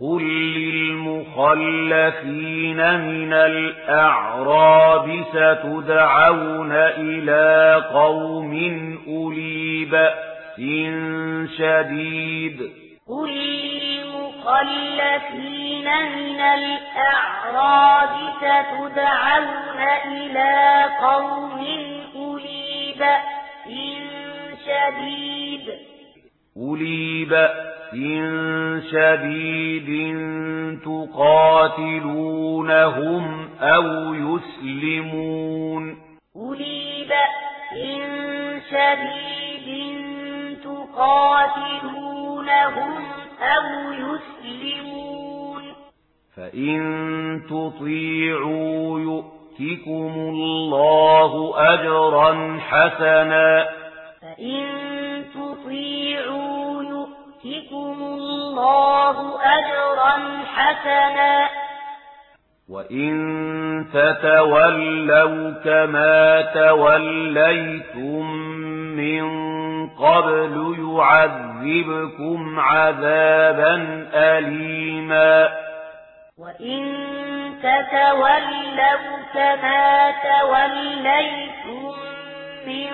قل للمخلفين من الأعراب ستدعون إلى قوم أولي بأس شديد قل للمخلفين من الأعراب ستدعون إلى قوم أولي بأس شديد أولي بأس شديد تقاتلونهم أو يسلمون أولي بأس شديد تقاتلونهم أو يسلمون فإن تطيعوا يؤتكم الله أجرا حسنا فإن الله أجرا حسنا. وإن تتولوا كما توليتم من قبل يعذبكم عذابا أليما. وإن تتولوا كما توليتم من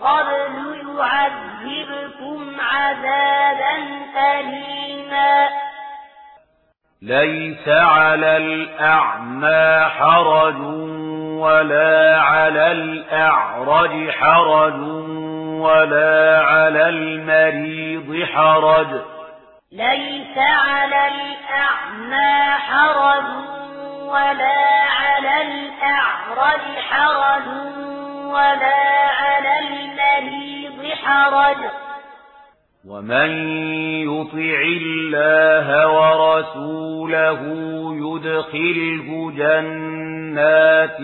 قبل يعذبكم عذابا أليما ليس على الأعمى حرج ولا على الأعرج حرج ولا على المريض حرج ليس على الأعمى حرج ولا على الأعرج حرج ولا على المريض حرج ومن يطع الله ورسوله يدخله جنات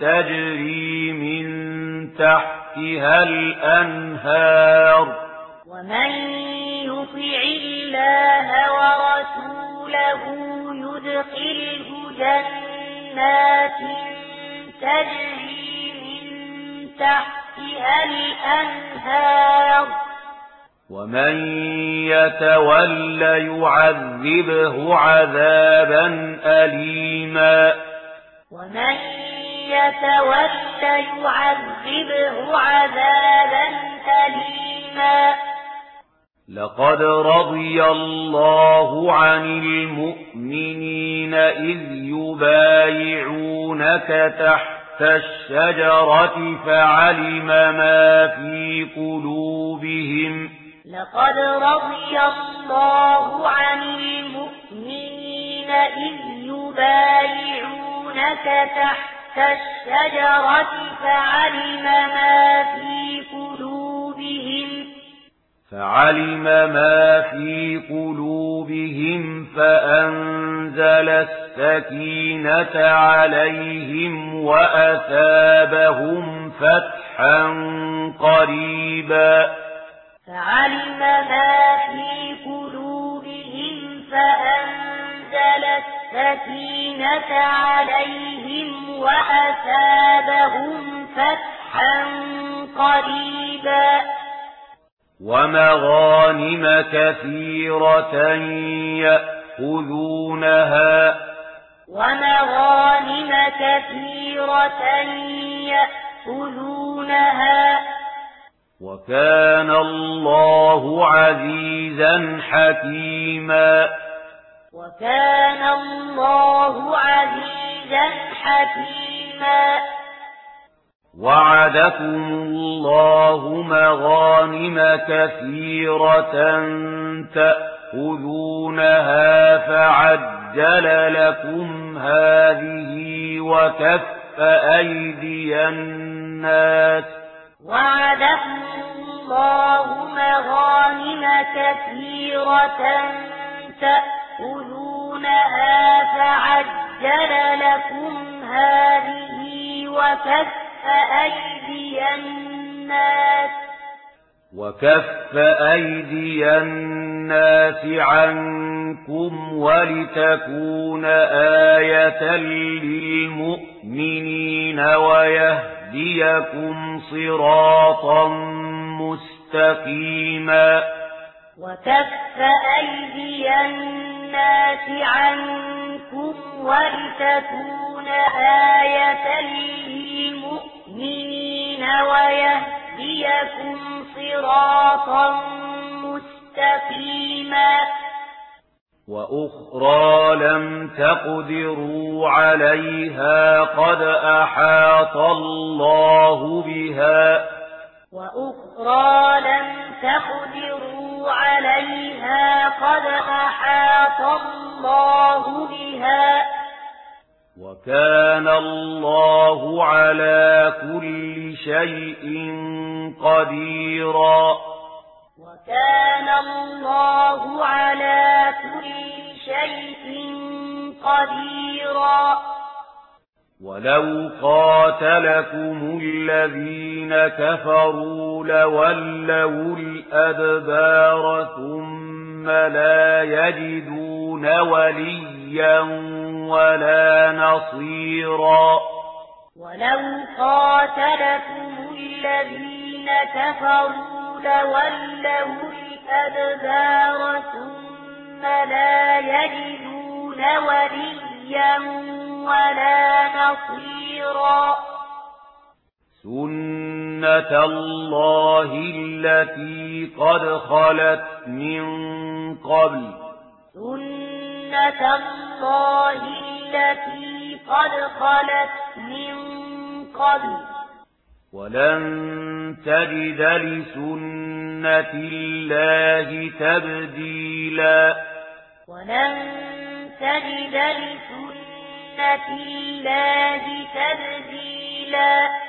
تجري من تحتها الأنهار ومن يطع الله ورسوله يدخله جنات تجري تحتها الأنهار. ومن يتولى يعذبه عذابا أليما. ومن يتولى يعذبه عذابا أليما. لقد رضي الله عن المؤمنين إذ يبايعونك تحت الشجرة فعلم ما في قلوبهم لقد رضي الله عن المؤمنين إذ يبايعونك تحت الشجرة فعلم ما في قلوبهم فعلم ما في قلوبهم فأنت أنزل السكينة عليهم وأثابهم فتحا قريبا. فعلم ما في قلوبهم فأنزل السكينة عليهم وأثابهم فتحا قريبا. ومغانم كثيرة يأتون يَأْخُذُونَهَا ومغانم كثيرة يأخذونها وكان الله عزيزا حكيما وكان الله عزيزا حكيما. وعدكم الله مغانم كثيرة تأخذونها تأخذونها فعجل لكم هذه وكف أيدي الناس وعدكم الله مغانم كثيرة تأخذونها فعجل لكم هذه وكف أيدي الناس وكف أيدي الناس للناس عنكم ولتكون آية للمؤمنين ويهديكم صراطا مستقيما وكف أيدي الناس عنكم ولتكون آية للمؤمنين ويهديكم صراطا مستقيما مستقيما. وأخرى لم تقدروا عليها قد أحاط الله بها. وأخرى لم تقدروا عليها قد أحاط الله بها. وكان الله على كل شيء قديرا. كان الله على كل شيء قديرا. ولو قاتلكم الذين كفروا لولوا الأدبار ثم لا يجدون وليا ولا نصيرا. ولو قاتلكم الذين كفروا تولوا الأدبار ثم لا يجدون وليا ولا نصيرا. سنة الله التي قد خلت من قبل. سنة الله التي قد خلت من قبل. ولن تجد لسنة الله تبديلا. ولن تجد لسنة الله تبديلا.